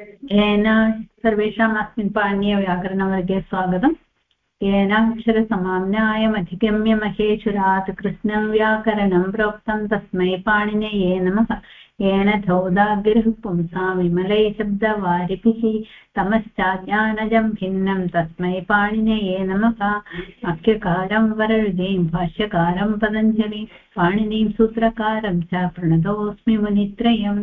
येन सर्वेषाम् अस्मिन् पाणिनीयव्याकरणवर्गे स्वागतम् येनाक्षरसमाम्नायमधिगम्य महेश्वरात् कृष्णं व्याकरणं प्रोक्तं तस्मै पाणिनये नमः येन धौदागिरिः पुंसां विमलै शब्दवारिभिः तमश्चाज्ञानजं भिन्नं तस्मै पाणिनये नमः वाक्यकारं वररुधिं भाष्यकारं पतञ्जलिं पाणिनिं सूत्रकारं च प्रणतोऽस्मि मुनित्रयम्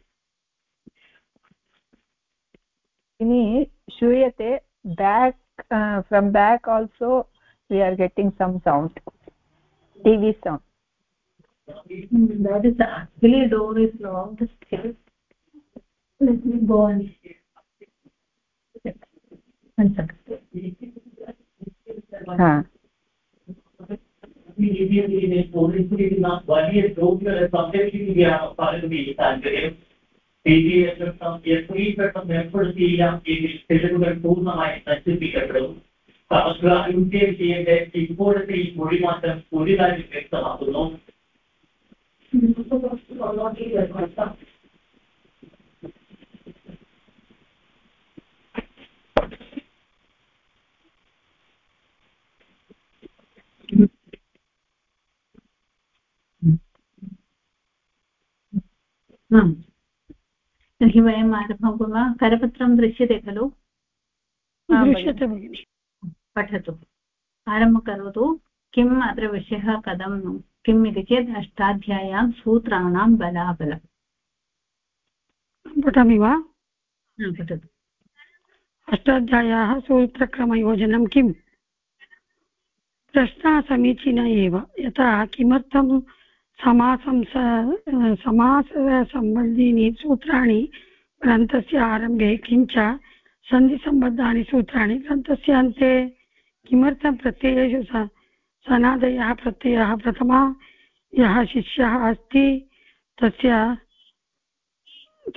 bhagini shuyate back uh, from back also we are getting some sound tv sound that is actually door is long the stairs let me go on one second ha we need to be in a police not one is something we are part of the ഏർപ്പെടുത്തി ചെയ്യാം എങ്കിൽ തെളിവുകൾ പൂർണ്ണമായി നശിപ്പിക്കപ്പെടും സമഗ്ര U ചെയ്യേണ്ട ഇപ്പോഴത്തെ ഈ മൊഴിമാറ്റം ഒരു കാര്യം വ്യക്തമാക്കുന്നു Hmm. तर्हि वयम् आरम्भं कुर्मः। करपत्रं दृश्यते खलु? दृश्यते भगिनि। पठतु। आरम्भं करोतु। किम् अत्र विषयः कथं किम् इति चेत् अष्टाध्याय्यां सूत्राणां बलाबलम्। पठामि वा? पठतु। अष्टाध्याय्याः सूत्रक्रमयोजनं किम्? प्रश्नः समीचीनः एव। यथा किमर्थं समासं समाससम्बन्धीनि सूत्राणि ग्रन्थस्य आरम्भे किञ्च सन्धिसम्बद्धानि सूत्राणि ग्रन्थस्य अन्ते किमर्थं प्रत्ययेषु सनादयः प्रत्ययः प्रथमा, यः शिष्यः अस्ति, तस्य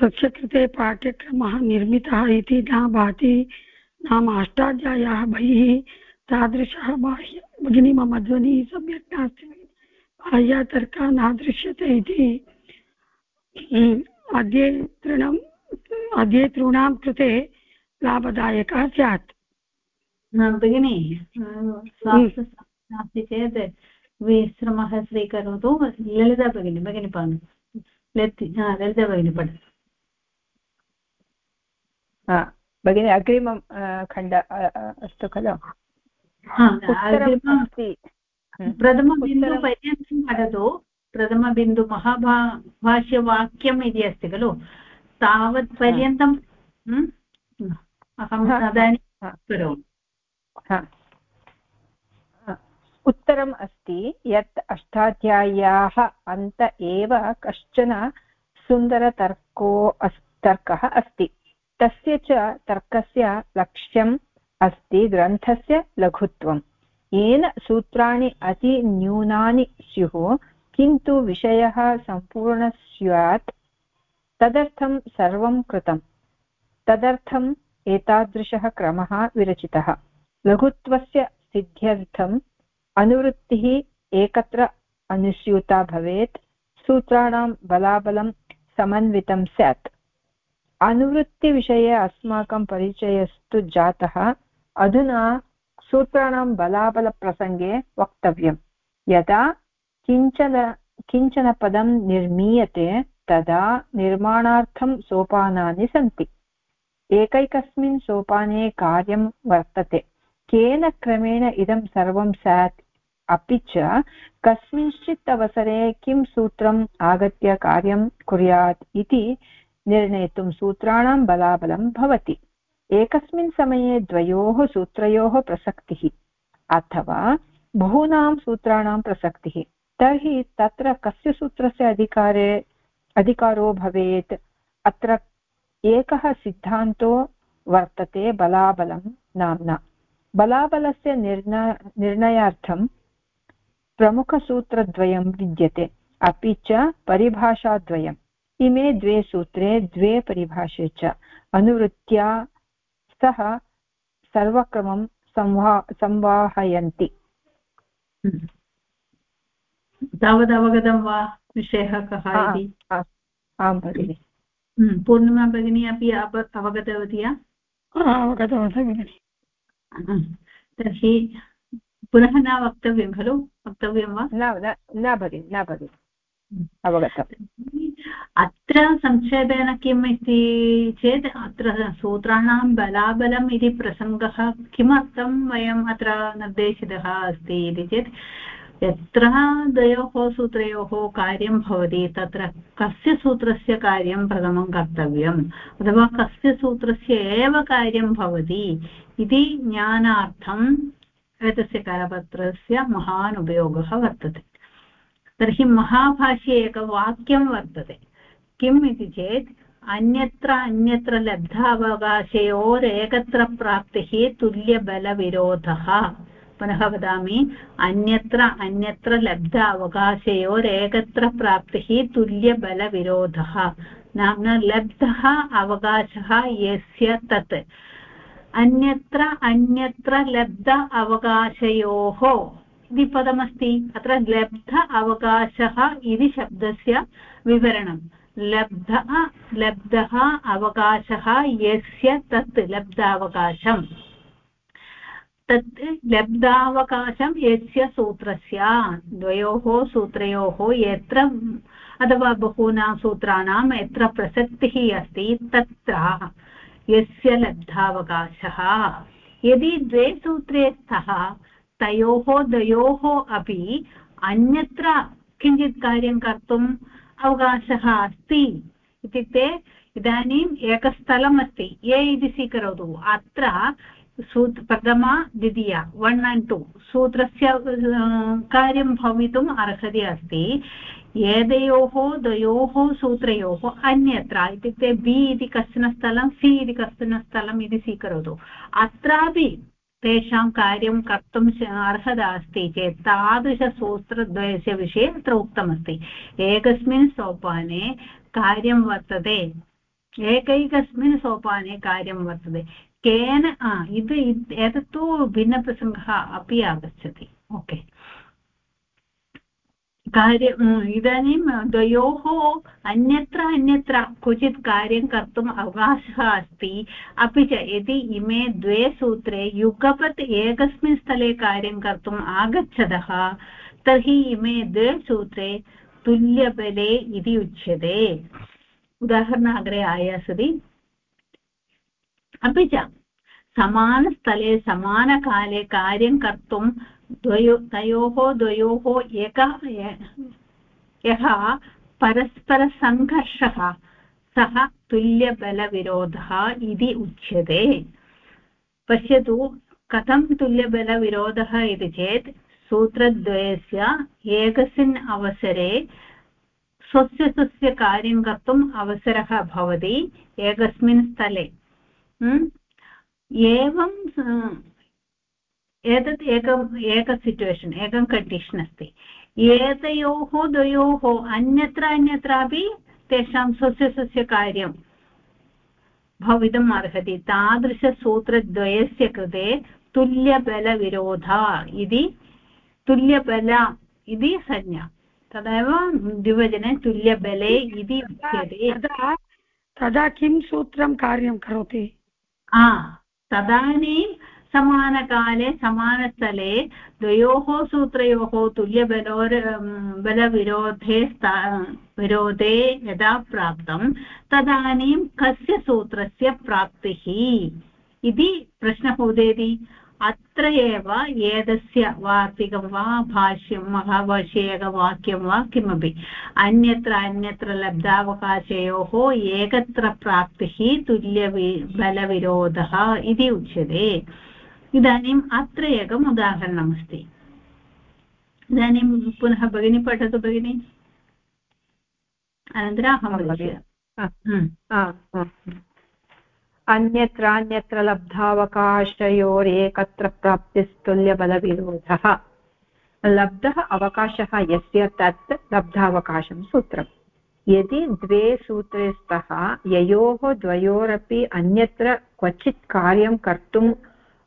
तस्य कृते पाठ्यक्रमः निर्मितः इति न भाति, नाम अष्टाध्याय्याः बहिः तादृशः बाह्य, भगिनी, मम ध्वनिः सम्यक् नास्ति। बाह्यतर्कः न दृश्यते इति अध्येतॄणाम् अध्येतॄणां कृते लाभदायकः स्यात्। भगिनि नास्ति चेत् विश्रमः स्वीकरोतु। ललिता भगिनी भगिनी पानु ललिता भगिनी पठतु भगिनि अग्रिमं खण्ड अस्तु खलु। प्रथमबिन्दुपर्यन्तं पठतु प्रथमबिन्दु महाभा भाष्यवाक्यम् इति अस्ति खलु? तावत् पर्यन्तं अहं तदानीं करोमि। उत्तरम् अस्ति। यत् अष्टाध्याय्याः अन्त एव कश्चन सुन्दरतर्को तर्कः अस्ति। तस्य च तर्कस्य लक्ष्यम् अस्ति ग्रन्थस्य लघुत्वम्। येन सूत्राणि अतिन्यूनानि स्युः, किन्तु विषयः सम्पूर्णः स्यात् तदर्थं सर्वं कृतं तदर्थम् एतादृशः क्रमः विरचितः। लघुत्वस्य सिद्ध्यर्थम् अनुवृत्तिः एकत्र अनुस्यूता भवेत्, सूत्राणां बलाबलं समन्वितं स्यात्। अनुवृत्तिविषये अस्माकं परिचयस्तु जातः। अधुना सूत्राणां बलाबलप्रसङ्गे वक्तव्यम्। यदा किंचन किंचन पदं निर्मीयते, तदा निर्माणार्थं सोपानानि सन्ति। एकैकस्मिन् सोपाने कार्यं वर्तते। केन क्रमेण इदं सर्वं स्यात्? अपि च कस्मिंश्चित् अवसरे किं सूत्रम् आगत्य कार्यं कुर्यात् इति निर्णेतुं सूत्राणां बलाबलं भवति। एकस्मिन् समये द्वयोः सूत्रयोः प्रसक्तिः, अथवा बहूनां सूत्राणां प्रसक्तिः। तर्हि तत्र कस्य सूत्रस्य अधिकारे, अधिकारो भवेत्? अत्र एकः सिद्धान्तो वर्तते बलाबलं नाम्ना। बलाबलस्य निर्ण निर्णयार्थं प्रमुखसूत्रद्वयं विद्यते। अपि च परिभाषाद्वयम्। इमे द्वे सूत्रे, द्वे परिभाषे च। अनुवृत्त्या सह सर्वक्रमं संवा संवाहयन्ति। हम्म। तावदवगतं वा विषयः कः इति? आं भगिनि। हम्म, पूर्णिमा भगिनी अपि अवगतवती अवगतवती भगिनि। तर्हि पुनः न वक्तव्यं खलु? वक्तव्यं वा? न न भगिनि न भगिनि। अवगतम्। अत्र संक्षेपेण किम् इति चेत् अत्र सूत्राणां बलाबलम् इति प्रसङ्गः किमर्थं वयम् अत्र निर्देशितः अस्ति इति चेत्, यत्र द्वयोः सूत्रयोः कार्यं भवति, तत्र कस्य सूत्रस्य कार्यं प्रथमं कर्तव्यम्? अथवा कस्य सूत्रस्य एव कार्यं भवति इति ज्ञानार्थम् एतस्य करपत्रस्य महान् उपयोगः वर्तते। तर्हि महाभाष्ये एकवाक्यं वर्तते। किम् इति चेत् अन्यत्र अन्यत्र लब्धावकाशयोरेकत्र प्राप्तिः तुल्यबलविरोधः। पुनः वदामि, अन्यत्र अन्यत्र लब्ध अवकाशयोरेकत्र प्राप्तिः तुल्यबलविरोधः। नाम्ना लब्धः अवकाशः यस्य तत्। अन्यत्र अन्यत्र लब्ध अवकाशयोः इति पदमस्ति। अत्र लब्ध अवकाशः इति शब्दस्य विवरणं लब्धः लब्धः अवकाशः यस्य तत् लब्धावकाशम्। तत् लब्धावकाशं यस्य सूत्रस्य, द्वयोः सूत्रयोः यत्र, अथवा बहूनां सूत्राणां यत्र प्रसक्तिः अस्ति तत्र यस्य लब्धावकाशः। यदि द्वे सूत्रे स्तः तयोः द्वयोः अपि अन्यत्र किञ्चित् कार्यं कर्तुम् अवकाशः अस्ति इत्युक्ते इदानीम् एकस्थलम् अस्ति ए इति स्वीकरोतु। अत्र सूत् प्रथमा, द्वितीया वन् अण्ड् टु सूत्रस्य कार्यं भवितुम् अर्हति अस्ति। एतयोः, द्वयोः, सूत्रयोः अन्यत्र। इत्युक्ते बि इति कश्चन स्थलं सि इति कश्चन स्थलम् इति स्वीकरोतु। अत्रापि तेषां कार्यं कर्तुम् अर्हता अस्ति चेत् तादृशसूत्रद्वयस्य विषये अत्र उक्तमस्ति। एकस्मिन् सोपाने कार्यं वर्तते। एकैकस्मिन् सोपाने कार्यं वर्तते। केन इति एतत्तु भिन्नप्रसङ्गः अपि आगच्छति। ओके। कार्य इदानीं द्वयोः अन्यत्र अन्यत्र क्वचित् कार्यं कर्तुम् अवकाशः अस्ति अपि च यदि इमे द्वे सूत्रे युगपत् एकस्मिन् स्थले कार्यं कर्तुम् आगच्छतः तर्हि इमे द्वे सूत्रे तुल्यबले इति उच्यते उदाहरण अग्रे आयासति अपि च समानस्थले समानकाले कार्यं कर्तुं द्वयो तयोः द्वयोः एकः यः परस्परसङ्घर्षः, सः तुल्यबलविरोधः इति उच्यते। पश्यतु, कथं तुल्यबलविरोधः इति चेत्, सूत्रद्वयस्य एकस्मिन् अवसरे स्वस्य स्वस्य कार्यं कर्तुम् अवसरः भवति एकस्मिन् स्थले। एवं एतत् एकम् एक सिचुवेशन् एकं कण्डीशन् अस्ति। एतयोः द्वयोः अन्यत्र अन्यत्रापि तेषां स्वस्य स्वस्य कार्यं भवितुम् अर्हति। तादृशसूत्रद्वयस्य कृते तुल्यबलविरोध इति तुल्यबल इति संज्ञा। तदेव द्विवचने तुल्यबले इति उच्यते। तदा किं सूत्रं कार्यं करोति? तदानीं समानकाले समानस्थले द्वयोः सूत्रयोः तुल्यबलोर् बलविरोधे विरोधे यदा प्राप्तं तदानीं कस्य सूत्रस्य प्राप्तिः इति प्रश्नः उदेति अत्र एव एतस्य वार्तिकं वा भाष्यं महाभाष्ये वा किमपि अन्यत्र अन्यत्र लब्धावकाशयोः एकत्र प्राप्तिः तुल्यवि बलविरोधः इति उच्यते इदानीम् अत्र एकम् उदाहरणमस्ति। इदानीं पुनः भगिनी पठतु भगिनि। अनन्तरम् अहं अन्यत्रान्यत्र लब्धावकाशयोरेकत्र प्राप्तिस्तुल्यबलविरोधः। लब्धः अवकाशः यस्य तत् लब्धावकाशं सूत्रम्। यदि द्वे सूत्रे स्तः ययोः द्वयोरपि अन्यत्र क्वचित् कार्यं कर्तुम्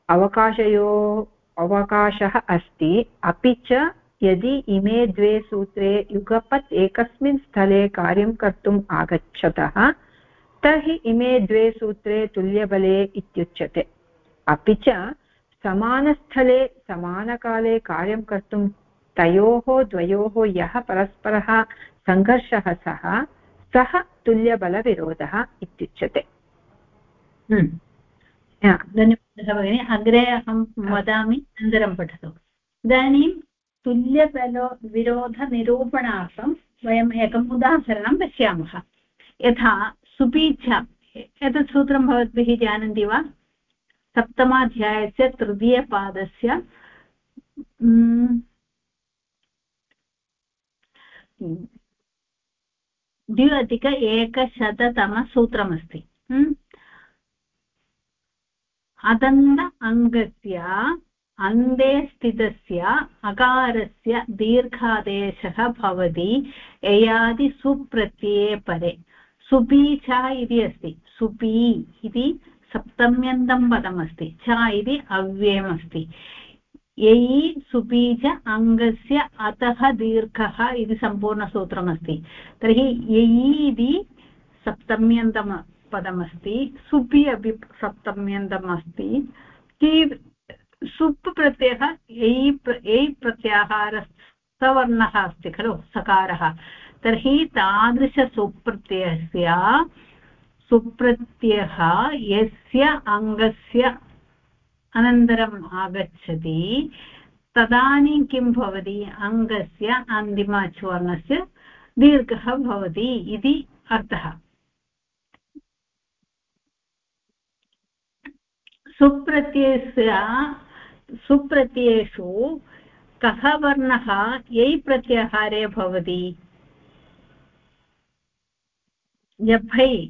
अवकाशयो अवकाशः अस्ति। अपि च यदि इमे द्वे सूत्रे युगपत् एकस्मिन् स्थले कार्यं कर्तुम् आगच्छतः, तर्हि इमे द्वे सूत्रे तुल्यबले इत्युच्यते। अपि च समानस्थले समानकाले कार्यं कर्तुं तयोः द्वयोः यः परस्परः सङ्घर्षः सः सः तुल्यबलविरोधः इत्युच्यते। हम्म। धन्यवादः भगिनि. अग्रे अहं वदामि, अनन्तरं पठतु. इदानीं तुल्यबलो विरोधनिरूपणार्थं वयम् एकम् उदाहरणं पश्यामः. यथा, सुपीच्छा, एतत् सूत्रं भवद्भिः जानन्ति वा? सप्तमाध्यायस्य तृतीयपादस्य द्वि अधिक एकशततमसूत्रमस्ति. अदन्त अङ्गस्य, अन्ते स्थितस्य, अकारस्य, दीर्घादेशः भवति ययादिसुप्रत्यये परे सुपीचा इति अस्ति। सुपी इति सप्तम्यन्तं पदमस्ति। च इति अव्ययमस्ति। ययि सुपीच अङ्गस्य अतः दीर्घः इति सम्पूर्णसूत्रमस्ति। तर्हि ययि इति सप्तम्यन्तं पदमस्ति सुपि अपि सप्तम्यन्तम् अस्ति कि सुप् प्रत्ययः एय् एय् प्रत्याहारस्थवर्णः अस्ति खलु, सकारः। तर्हि तादृशसुप्रत्ययस्य, सुप्रत्ययः यस्य अङ्गस्य अनन्तरम् आगच्छति, तदानीं किं भवति? अङ्गस्य अन्तिमचूर्णस्य दीर्घः भवति इति अर्थः। सुप्रत्ययस्य, सुप्रत्ययेषु कः वर्णः यै प्रत्याहारे भवति? जभै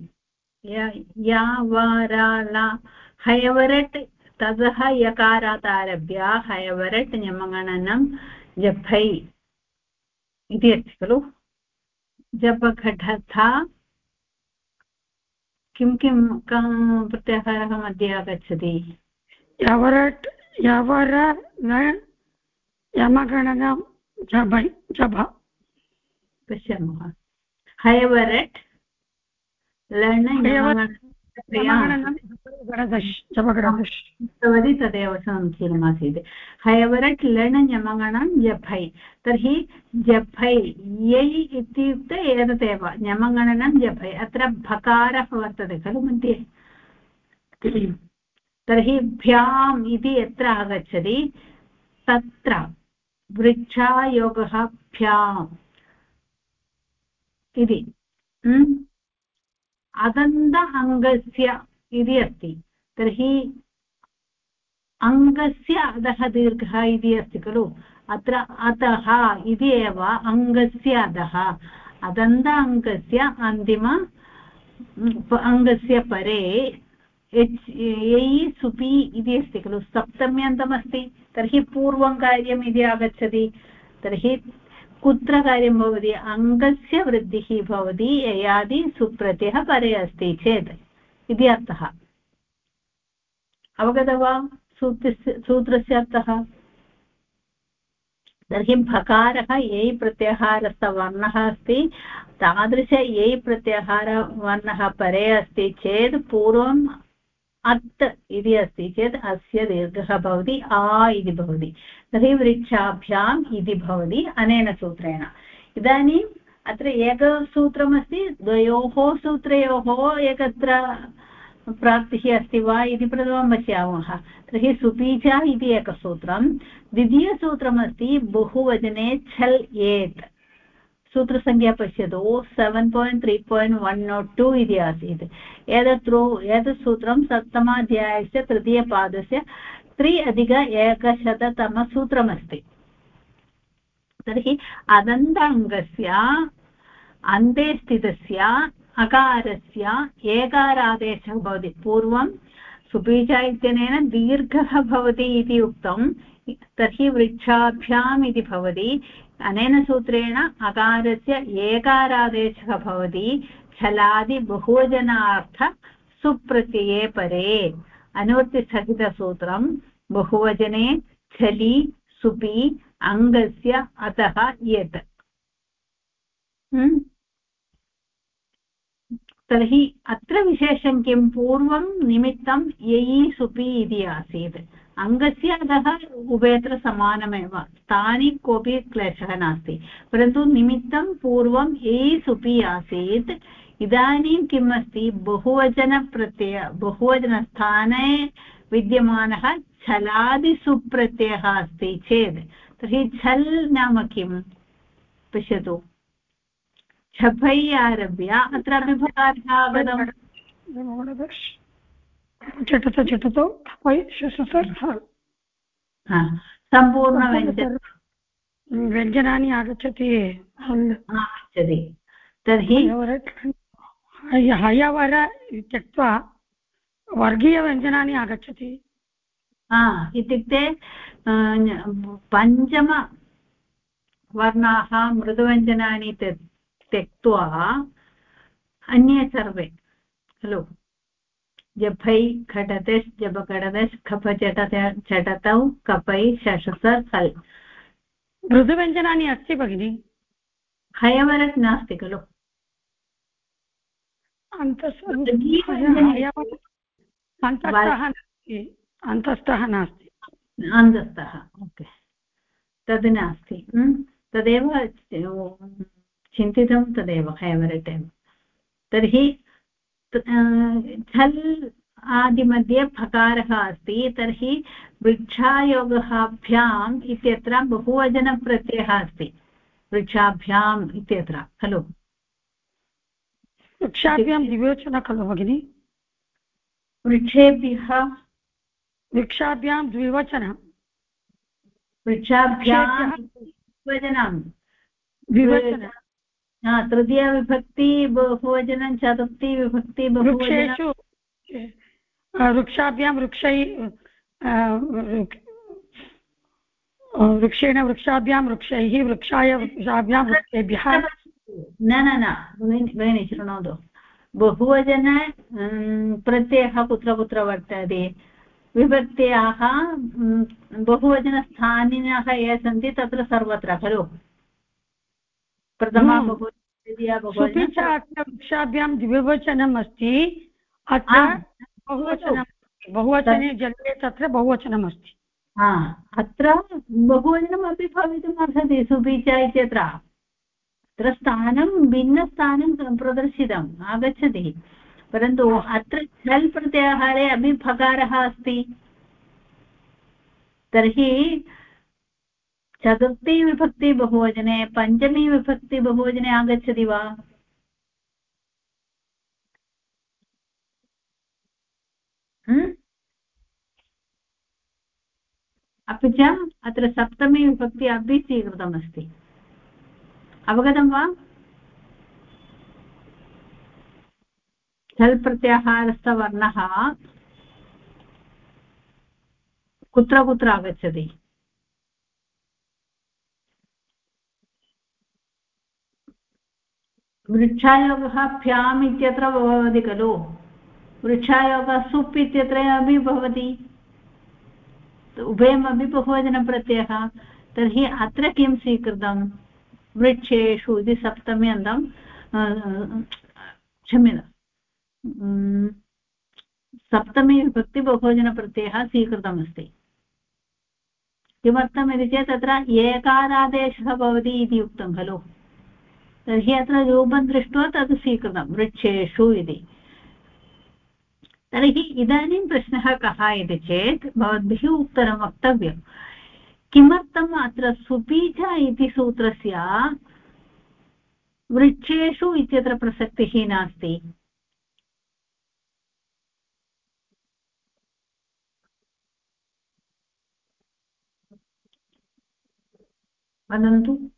या वाराला हयवरट्, ततः यकारात् आरभ्य हयवरट् ञमगणनं जभै इति अस्ति खलु? जपघटथा किं किं प्रत्याहारः मध्ये आगच्छति? यवरट् यवर यमगणनं जभै जभ। पश्यामः। हयवरट् लण उक्तवती तदेव समीचीनमासीत् हयवरट् लण ञमगणं जभै तर्हि जभै यै इत्युक्ते एतदेव। ञमगणनं जभै अत्र भकारः वर्तते खलु मध्ये तर्हि भ्याम् इति यत्र आगच्छति तत्र वृक्षायोगः भ्याम् इति। अदन्त अङ्गस्य इति अस्ति। तर्हि अङ्गस्य अधः दीर्घः इति अस्ति खलु। अत्र अतः इति एव अङ्गस्य अधः। अदन्त अङ्गस्य अन्तिम अङ्गस्य परे एच् ऐ सुपि इति अस्ति खलु। सप्तम्यन्तमस्ति। तर्हि पूर्वं कार्यम् इति आगच्छति। तर्हि कुत्र कार्यं भवति, अङ्गस्य वृद्धिः भवति, ययादि सुप्रत्ययः परे अस्ति चेत्। इति अर्थः। अवगत वा सूत्रस्य सूत्रस्य अर्थः? तर्हि भकारः यै प्रत्याहारस्थवर्णः अस्ति, तादृश यै प्रत्याहारवर्णः परे अस्ति चेत् पूर्वम् अत् इति अस्ति चेत् अस्य दीर्घः भवति, आ इति भवति। तर्हि वृक्षाभ्याम् इति भवति अनेन सूत्रेण। इदानीम् अत्र एकसूत्रमस्ति, द्वयोः सूत्रयोः एकत्र प्राप्तिः अस्ति वा इति प्रथमं पश्यामः। तर्हि सुपीचा इति एकसूत्रं। द्वितीयसूत्रमस्ति बहुवचने छल् एत् सूत्रसङ्ख्या पश्यतु. Seven point three point one nought two इति आसीत्. एतत् एतत् सूत्रं सप्तमाध्यायस्य तृतीयपादस्य त्रि अधिक एकशततमसूत्रमस्ति तर्हि अदन्त अङ्गस्य अन्ते स्थितस्य, अकारस्य, एकारादेशः भवति. पूर्वं सुपीच इत्यनेन दीर्घः भवति इति उक्तं. तर्हि वृक्षाभ्याम् इति भवति. अनेन सूत्रेण अकारस्य एकारादेशः भवति, छलादि बहुवचनार्थ सुप्रत्यये परे। अनुवृत्तिसहितसूत्रं बहुवचने छलि, सुपि, अङ्गस्य अतः यत्। तर्हि अत्र विशेषं किं? पूर्वं निमित्तं ययि, सुपि इति आसीत्। अङ्गस्य अधः उभयत्र समानमेव स्थानि कोऽपि क्लेशः नास्ति। परन्तु निमित्तं पूर्वं ययि सुपि आसीत्। इदानीं किम् अस्ति बहुवचनप्रत्यय बहुवचनस्थाने विद्यमानः छलादिसुप्रत्ययः अस्ति चेत्। तर्हि छल् नाम किम् पश्यतु। छपै आरभ्य। अत्रापि भकारः आगतम् झटत झटतो खपै शससर् सम्पूर्णव्यञ्जन व्यञ्जनानि आगच्छति आगच्छति. तर्हि हयवर त्यक्त्वा वर्गीयव्यञ्जनानि आगच्छति. इत्युक्ते पञ्चमवर्णाः मृदुव्यञ्जनानि त्यक्त्वा अन्ये सर्वे खलु? जफै घटतश् जपघटतश् खप चटत चटतौ कपै शशस हल् मृदुव्यञ्जनानि अस्ति भगिनि? हयवरट् नास्ति खलु। अन्तस्थः नास्ति। अन्तस्थः ओके। तद् नास्ति। तदेव चिन्तितं तदेव फेवरेट् एव तर्हि झल् आदिमध्ये फकारः अस्ति तर्हि वृक्षायोगः इत्यत्र बहुवचनप्रत्ययः अस्ति। वृक्षाभ्याम् इत्यत्र खलु? वृक्षाभ्यां द्विवचन खलु भगिनि? वृक्षेभ्यः वृक्षाभ्यां द्विवचन। वृक्षाभ्यां द्विवचनं। द्विवचन। तृतीयविभक्ति बहुवचनं चतुर्थी विभक्ति वृक्षेषु वृक्षाभ्यां वृक्षै वृक्षेण वृक्षाभ्यां वृक्षैः वृक्षाय वृक्षाभ्यां वृक्षेभ्यः। न न न भगिनि शृणोतु। बहुवचन प्रत्ययः कुत्र कुत्र वर्तते? विभक्त्याः बहुवचनस्थानिनः ये सन्ति तत्र सर्वत्र खलु? प्रथमा वृक्षाभ्यां द्विवचनम् अस्ति अत्र बहुवचनं बहुवचने जले तत्र बहुवचनम् अस्ति अत्र बहुवचनमपि भवितुम् अर्हति सुपीच इत्यत्र अत्र। स्थानं भिन्नस्थानं प्रदर्शितम् आगच्छति। परन्तु अत्र झल् प्रत्याहारे अपि भकारः अस्ति। तर्हि चतुर्थी विभक्ति बहुवचने पञ्चमी विभक्ति बहुवचने आगच्छति वा? अपि च अत्र सप्तमी विभक्ति अपि स्वीकृतमस्ति। अवगतं वा? झल् प्रत्याहारस्थवर्णः कुत्र कुत्र आगच्छति? वृक्षायोगः भ्याम् इत्यत्र भवति खलु। वृक्षायोगः सुप् इत्यत्र अपि भवति। उभयमपि बहुवचनप्रत्ययः। तर्हि अत्र किं स्वीकृतं? वृक्षेषु इति सप्तमी अन्तं क्षम्यता सप्तमी विभक्ति बहुवचनप्रत्ययः स्वीकृतमस्ति। किमर्थमिति चेत् तत्र एकारादेशः भवति इति उक्तं खलु। तर्हि अत्र रूपं दृष्ट्वा तत् स्वीकृतं, वृक्षेषु इति। तर्हि इदानीं प्रश्नः कः इति चेत्, भवद्भिः उत्तरं वक्तव्यं। किमर्थम् अत्र सुपीठ इति सूत्रस्य वृक्षेषु इत्यत्र प्रसक्तिः नास्ति? वदन्तु।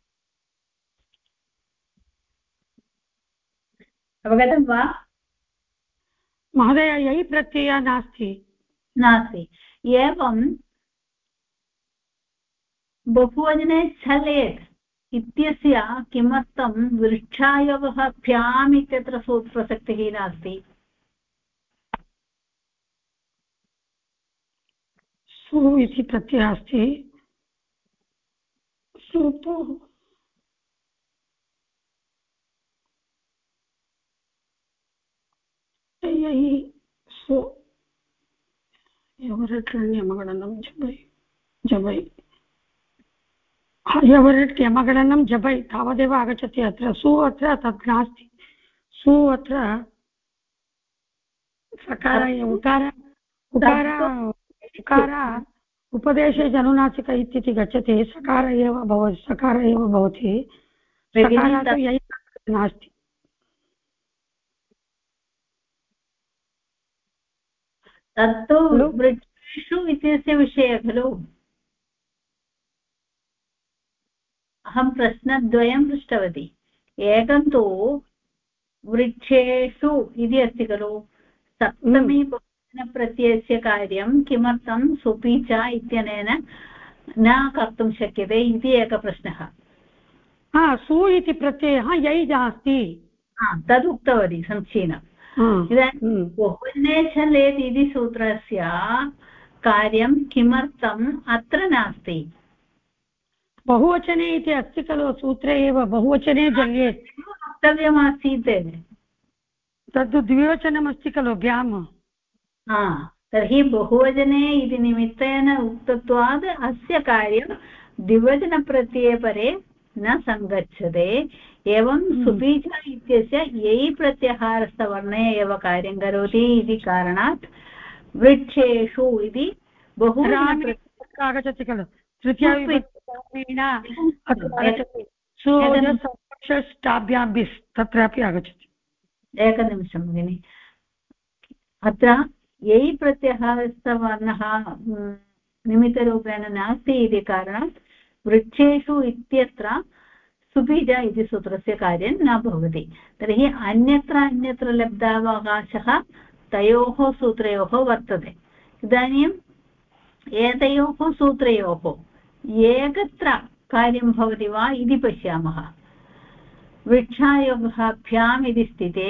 अवगतं वा? महोदय ययि प्रत्ययः नास्ति। नास्ति। एवं बहुवचने छलेत् इत्यस्य किमर्थं वृक्षायोगः भ्याम् इत्यत्र प्रसक्तिः नास्ति? सु इति प्रत्ययः अस्ति। सुतोः ययि सु यवरट्रण्यमगणनं जबै जबै यवरट् यमगणनं जबै तावदेव आगच्छति अत्र सु अत्र तत् नास्ति सु अत्र सकार उकार उकार उकार उपदेशे जनुनासिक इत्यति गच्छति सकार एव भवति सकार एव भवति। नास्ति। तत्तु वृक्षेषु इत्यस्य विषयः खलु? अहं प्रश्नद्वयं पृष्टवती। एकं तु वृक्षेषु इति अस्ति खलु। सप्तमी हम्म। बहुवचनप्रत्ययस्य कार्यं किमर्थं सुपि च इत्यनेन न कर्तुं शक्यते इति एकः प्रश्नः। हा सु इति प्रत्ययः यै नास्ति तद् उक्तवती समीचीनम् इदानीं बहुवचने छलेत् इति सूत्रस्य कार्यं किमर्थम् अत्र नास्ति बहुवचने इति अस्ति खलु सूत्रे एव बहुवचने जल्येत् वक्तव्यमासीत् तद् द्विवचनमस्ति खलु भ्याम् हा तर्हि बहुवचने इति निमित्तेन उक्तत्वात् अस्य कार्यं द्विवचनप्रत्यये परे न सङ्गच्छते। एवं हम्म। सुबीज इत्यस्य यै प्रत्याहारस्थवर्णे एव कार्यं करोति इति कारणात् वृक्षेषु इति बहु आगच्छति खलु। तृतीयाभ्यां तत्रापि आगच्छति। एकनिमिषं भगिनि। अत्र यै प्रत्याहारस्थवर्णः निमित्तरूपेण नास्ति इति कारणात् वृक्षेषु इत्यत्र सुबीज इति सूत्रस्य कार्यं न भवति। तर्हि अन्यत्र अन्यत्र लब्धावकाशः तयोः सूत्रयोः वर्तते। इदानीम् एतयोः सूत्रयोः एकत्र कार्यं भवति वा इति पश्यामः। वृक्षायोगः भ्याम् इति स्थिते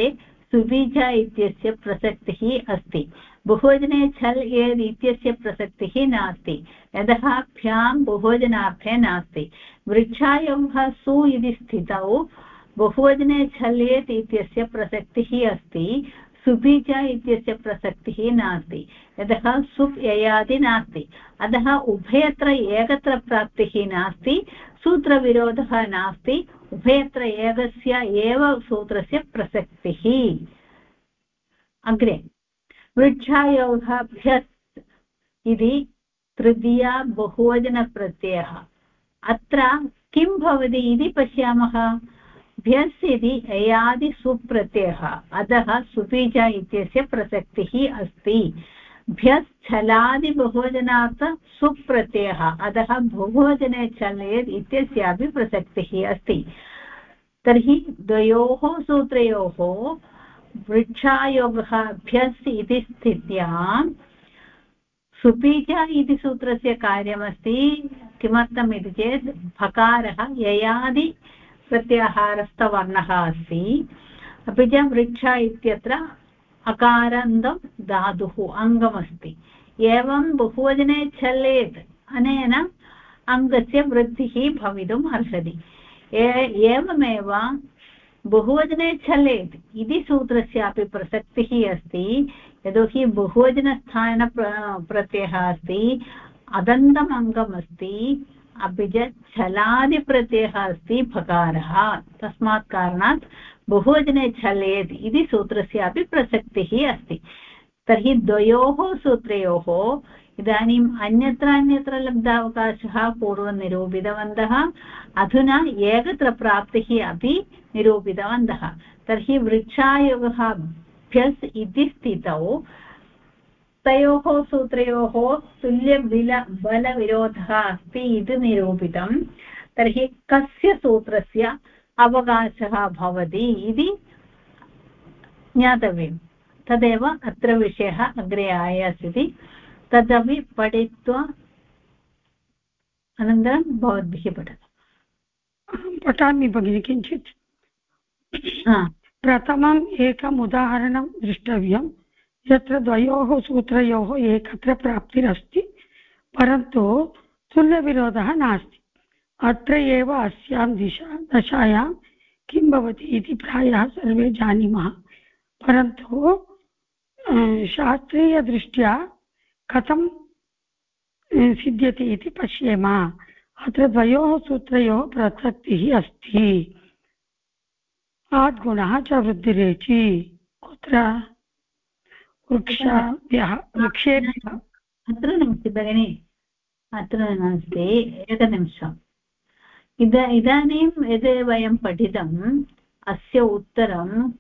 सुबीज इत्यस्य प्रसक्तिः अस्ति। बहुवचने छल् एद् इत्यस्य प्रसक्तिः नास्ति। यतः भ्यां बहुवचनार्थे नास्ति। वृक्षायोगः सु इति स्थितौ बहुवचने छल्येत् इत्यस्य प्रसक्तिः अस्ति। सुपि च इत्यस्य प्रसक्तिः नास्ति। यतः सुप् ययादि नास्ति। अतः उभयत्र एकत्र प्राप्तिः नास्ति। सूत्रविरोधः नास्ति। उभयत्र एकस्य एव सूत्रस्य प्रसक्तिः। अग्रे। वृक्षायोगाभ्यस् इति तृतीया बहुवचनप्रत्ययः। अत्र किं भवति इति पश्यामः। भ्यस् इति अयादिसुप्रत्ययः अतः सुपीच इत्यस्य प्रसक्तिः अस्ति। भ्यस् छलादिबहुवचनात् सुप्रत्ययः। अतः बहुवचने चलेत् इत्यस्यापि प्रसक्तिः अस्ति। तर्हि द्वयोः सूत्रयोः वृक्षायोगः भ्यस् इति स्थित्यां। सुपीच इति सूत्रस्य कार्यमस्ति, किमर्थम् इति चेत् भकारः ययादि प्रत्याहारस्थवर्णः अस्ति। अपि च वृक्ष इत्यत्र अकारान्तं धातुः अङ्गमस्ति। एवं बहुवचने चलेत् अनेन अङ्गस्य वृद्धिः भवितुम् अर्हति। एवमेव बहुवचने छलेत् इति सूत्रस्यापि प्रसक्तिः अस्ति। यतोहि बहुवचनस्थान प्रत्ययः अस्ति, अदन्तम् अङ्गम् अस्ति अपि च छलादिप्रत्ययः अस्ति भकारः तस्मात् कारणात् बहुवचने छलेत् इति सूत्रस्यापि प्रसक्तिः अस्ति। तर्हि द्वयोः सूत्रयोः इदानीम् अन्यत्र अन्यत्र लब्धावकाशः पूर्वं निरूपितवन्तः अधुना एकत्र प्राप्तिः अपि निरूपितवन्तः। तर्हि वृक्षायोगः भ्यस् इति स्थितौ। तयोः सूत्रयोः तुल्यबिल बलविरोधः अस्ति इति निरूपितं तर्हि कस्य सूत्रस्य अवकाशः भवति इति ज्ञातव्यं तदेव अत्र विषयः अग्रे आयास्यति। तदपि पठित्वा अनन्तरं भवद्भिः पठतु। अहं पठामि भगिनि किञ्चित्। प्रथमम् एकम् उदाहरणं द्रष्टव्यं। यत्र द्वयोः सूत्रयोः एकत्र प्राप्तिरस्ति परन्तु तुल्यविरोधः नास्ति। अत्र एव अस्यां दिशा दशायां किं भवति इति प्रायः सर्वे जानीमः। परन्तु शास्त्रीयदृष्ट्या कथं सिद्ध्यति इति पश्येम। अत्र द्वयोः सूत्रयोः प्रसक्तिः अस्ति। आद्गुणः च वृद्धिरेचि। कुत्र? वृक्षाभ्यः वृक्षेभ्यः। अत्र नास्ति भगिनि। अत्र नास्ति एकनिमिषम्। इद इदानीं यद् वयं पठितम् अस्य उत्तरं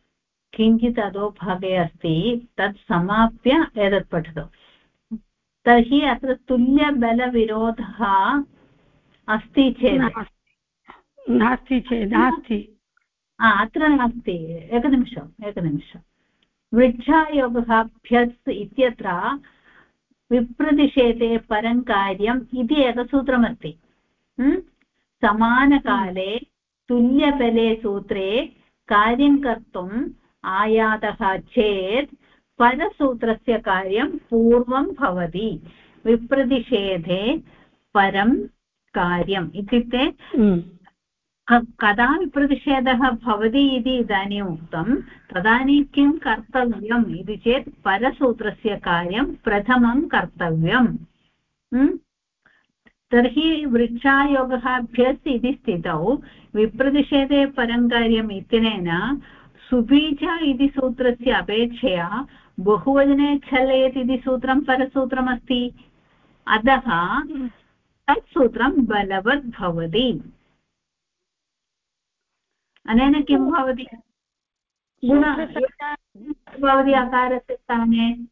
किञ्चित् अधोभागे अस्ति। तत् समाप्य एतत् पठतु। तर्हि अत्र तुल्यबलविरोधः अस्ति चेत्। नास्ति। चेत् नास्ति। अत्र नास्ति। एकनिमिषम् एकनिमिषम् वृक्षायोगः इत्यत्र विप्रतिषेधे परं कार्यम् इति एकसूत्रमस्ति। समानकाले तुल्यबले सूत्रे कार्यं कर्तुम् आयातः चेत् परसूत्रस्य कार्यं पूर्वं भवति विप्रतिषेधे परं कार्यम् इत्युक्ते। कदा विप्रतिषेधः भवति इति इदानीम् उक्तं तदानीं किं कर्तव्यम् इति चेत् परसूत्रस्य कार्यं प्रथमं कर्तव्यम्। तर्हि वृक्षायोगः अभ्यस् इति स्थितौ विप्रतिषेधे परं कार्यम् इत्यनेन सुबीज इति सूत्रस्य अपेक्षया बहुवचने छलयत् इति सूत्रं परसूत्रमस्ति। अतः हम्म। तत् सूत्रं बलवत् भवति। अनेन किं भवति? भवति अकारस्य स्थाने।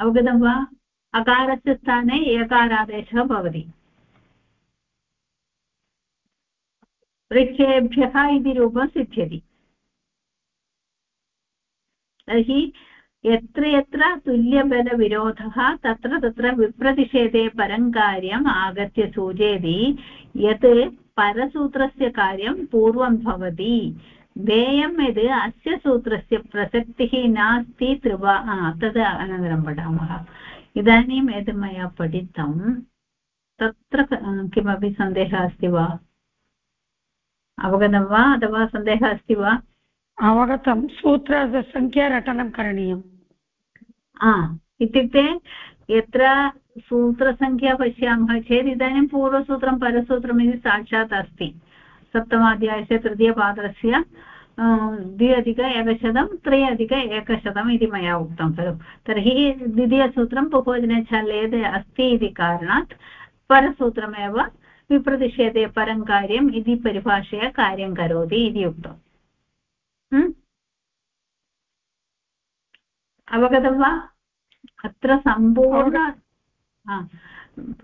अवगतं वा? अकारस्य स्थाने एकारादेशः भवति। वृक्षेभ्यः इति रूपं सिद्ध्यति। तर्हि यत्र यत्र तुल्यबलविरोधः, तत्र तत्र विप्रतिषेधे परं कार्यम् आगत्य सूचयति, यत् परसूत्रस्य कार्यं पूर्वं भवति। ध्येयं यद् अस्य सूत्रस्य प्रसक्तिः नास्ति, त्रिवा तद् अनन्तरं पठामः। इदानीं यद् मया पठितं, तत्र किमपि सन्देहः अस्ति वा? अवगतं वा अथवा सन्देहः अस्ति वा? अवगतं। सूत्रसङ्ख्या रटनं करणीयम् इत्युक्ते यत्र सूत्रसङ्ख्या पश्यामः चेत् इदानीं पूर्वसूत्रं परसूत्रम् इति साक्षात् अस्ति। सप्तमाध्यायस्य तृतीयपादस्य द्वि अधिक एकशतं त्रि अधिक एकशतम् इति मया उक्तं खलु। तर्हि द्वितीयसूत्रं बहुवचने छलेद् अस्ति इति कारणात् परसूत्रमेव विप्रतिषेधे परं कार्यम् इति परिभाषया कार्यं करोति इति उक्तम् अवगतं वा अत्र सम्पूर्ण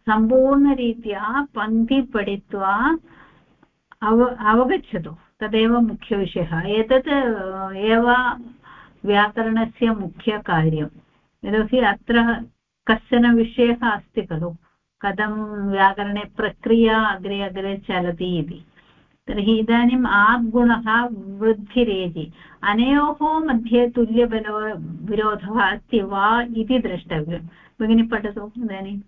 सम्पूर्णरीत्या पङ्क्ति पठित्वा अव अवगच्छतु तदेव मुख्यविषयः एतत् एव व्याकरणस्य मुख्यकार्यं यतोहि अत्र कश्चन विषयः अस्ति खलु कथं व्याकरणे प्रक्रिया अग्रे अग्रे चलति इति। तर्हि इदानीम् आद्गुणः वृद्धिरेजि। अनयोः मध्ये तुल्यबलो विरोधः अस्ति वा इति द्रष्टव्यं। भगिनि पठतु इदानीम्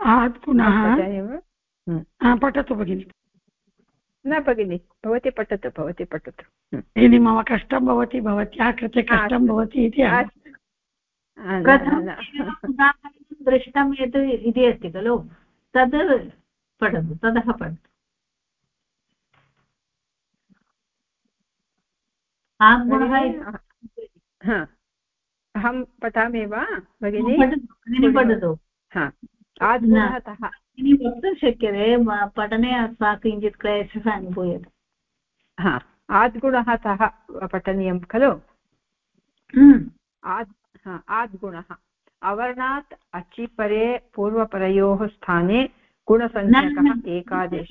आद्गुणः? पठतु भगिनि। न भगिनि भवती पठतु भवती पठतु। यदि मम कष्टं भवति भवत्याः कृते कष्टं भवति इति दृष्टं यत् इति अस्ति खलु तद् पठतु ततः पठतु अहं पठामि वा भगिनि पठतु वक्तुं शक्यते पठने अस्माकं किञ्चित् क्लेशः अनुभूयते हा आद्गुणः तः पठनीयं खलु आद्गुणः। अवर्णात् अचिपरे पूर्वपरयोः स्थाने गुणसञ्ज्ञकः एकादेश।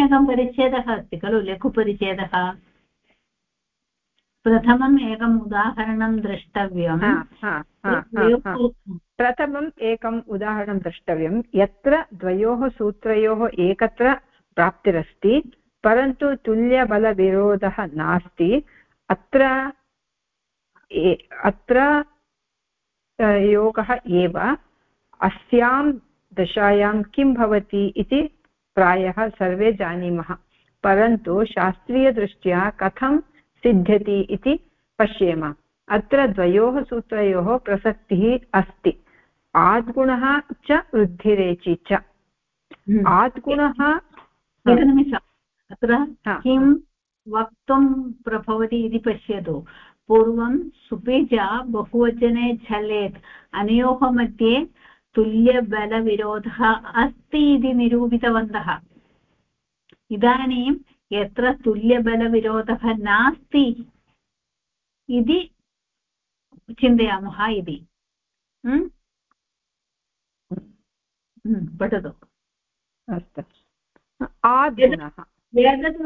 एकं परिच्छेदः अस्ति खलु लघुपरिच्छेदः। प्रथमम् एकम् उदाहरणं द्रष्टव्यम्। प्रथमम् एकम् उदाहरणं द्रष्टव्यं यत्र द्वयोः सूत्रयोः एकत्र प्राप्तिरस्ति परन्तु तुल्यबलविरोधः नास्ति अत्र अत्र योगः एव। अस्यां दशायां किं भवति इति प्रायः सर्वे जानीमः। परन्तु शास्त्रीयदृष्ट्या कथं सिद्ध्यति इति पश्येम। अत्र द्वयोः सूत्रयोः प्रसक्तिः अस्ति। आद्गुणः च वृद्धिरेचि च। हम्म। आद्गुणः अत्र किं वक्तुं प्रभवति इति पश्यतु। पूर्वं सुपिजा बहुवचने झलेत्। अनयोः मध्ये तुल्यबलविरोधः अस्ति इति निरूपितवन्तः। इदानीं यत्र तुल्यबलविरोधः नास्ति इति चिन्तयामः इति। पठतु। अस्तु। आदिनः एतत्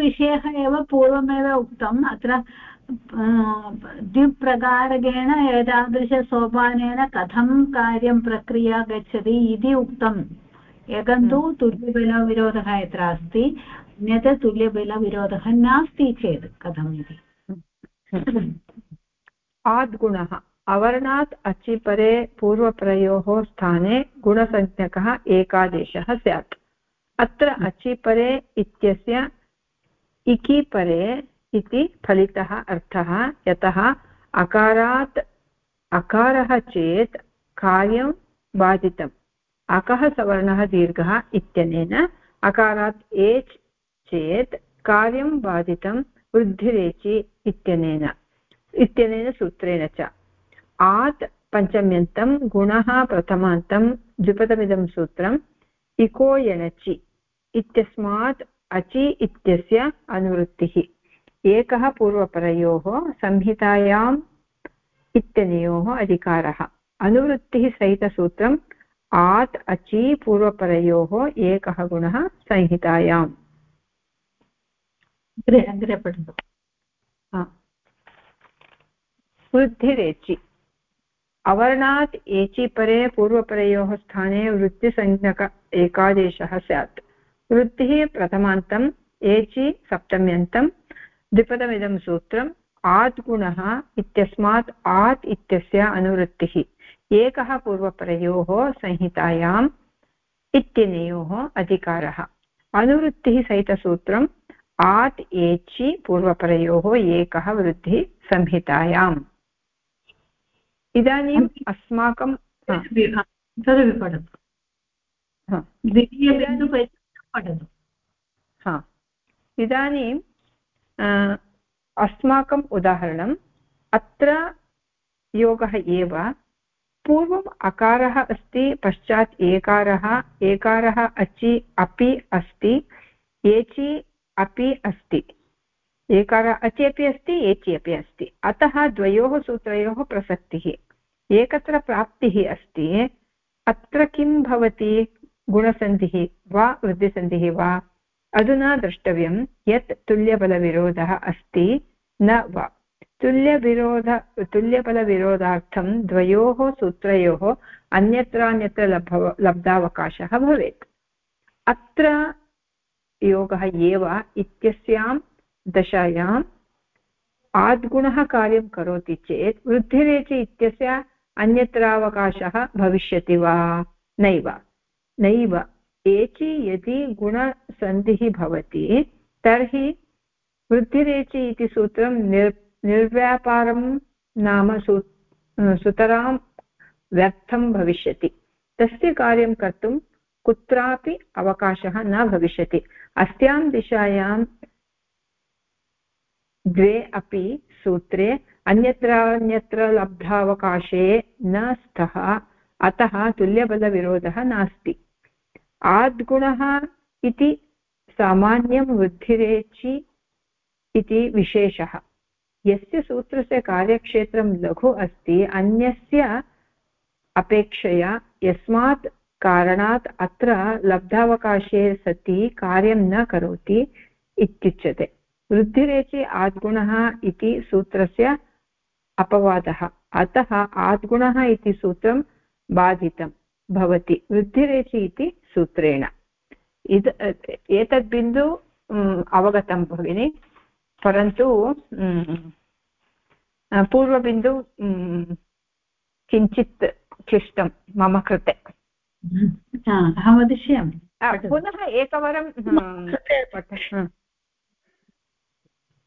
एव पूर्वमेव उक्तम्। अत्र द्विप्रकारकेण एतादृशसोपानेन कथं कार्यं प्रक्रिया गच्छति इति उक्तम्। एकं तु तुल्यबलविरोधः यत्र अस्ति अन्यत् तुल्यबलविरोधः नास्ति चेत् कथम् इति। आद्गुणः अवर्णात् अचिपरे पूर्वप्रयोः स्थाने गुणसञ्ज्ञकः एकादेशः स्यात्। अत्र अचिपरे इत्यस्य इकिपरे इति फलितः अर्थः यतः अकारात् अकारः चेत् कार्यं बाधितम्। अकः सवर्णः दीर्घः इत्यनेन अकारात् एच् चेत् कार्यं बाधितं वृद्धिरेचि इत्यनेन। इत्यनेन सूत्रेण च। आत् पञ्चम्यन्तं गुणः प्रथमान्तं द्विपदमिदं सूत्रम् इको यणचि इत्यस्मात् अचि इत्यस्य अनुवृत्तिः। एकः पूर्वपरयोः संहितायाम् इत्यनयोः अधिकारः। अनुवृत्तिः सहितसूत्रम् आत् अचि पूर्वपरयोः एकः गुणः संहितायाम्। अग्रे अग्रे पठतु वृद्धिरेचि। अवर्णात् एचि परे पूर्वपरयोः स्थाने वृत्तिसंज्ञक एकादेशः स्यात्। वृत्तिः प्रथमान्तम् एचि सप्तम्यन्तं द्विपदमिदं सूत्रम् आत् गुणः इत्यस्मात् आत् इत्यस्य अनुवृत्तिः। एकः पूर्वपरयोः संहितायाम् इत्यनयोः अधिकारः। अनुवृत्तिः सहितसूत्रम् आत् एचि पूर्वपरयोः एकः वृद्धिः संहितायाम्। इदानीम् अस्माकं तदपि पठतु पठतु। हा। इदानीं अस्माकम् उदाहरणम्, अत्र योगः एव, पूर्वम् अकारः अस्ति, पश्चात् एकारः एकारः अचि अपि अस्ति, एचि अपि अस्ति। एकार अचि अपि अस्ति, एचि अपि अस्ति। अतः द्वयोः सूत्रयोः प्रसक्तिः। एकत्र प्राप्तिः अस्ति, अत्र किं भवति? गुणसन्धिः वा वृद्धिसन्धिः वा? अधुना द्रष्टव्यं यत् तुल्यबलविरोधः अस्ति न वा। तुल्यविरोध, तुल्यबलविरोधार्थं द्वयोः सूत्रयोः अन्यत्रान्यत्र लभ लब्धावकाशः भवेत्। अत्र योगः एव इत्यस्यां दशायाम् आद्गुणः कार्यं करोति चेत् वृद्धिरेचि इत्यस्य अन्यत्रावकाशः भविष्यति वा? नैव। नैव। एचि यदि गुणसन्धिः भवति, तर्हि वृद्धिरेचि इति सूत्रं निर्, निर्व्यापारं नाम सू, सुतरां व्यर्थं भविष्यति। तस्य कार्यं कर्तुं कुत्रापि अवकाशः न भविष्यति। अस्यां दिशायां द्वे अपि सूत्रे अन्यत्र अन्यत्र लब्धावकाशे न स्तः, अतः तुल्यबलविरोधः नास्ति। आद्गुणः इति सामान्यं वृद्धिरेचि इति विशेषः। यस्य सूत्रस्य कार्यक्षेत्रं लघु अस्ति, अन्यस्य अपेक्षया यस्मात् कारणात् अत्र लब्धावकाशे सति कार्यं न करोति इत्युच्यते। वृद्धिरेचि आद्गुणः इति सूत्रस्य अपवादः। अतः आद्गुणः इति सूत्रं बाधितं भवति। वृद्धिरेचि इति सूत्रेण। इद एतद् बिन्दु अवगतं भगिनि। परन्तु पूर्वबिन्दु किञ्चित् क्लिष्टं मम कृते। अहं वदिष्यामि। पुनः एकवारं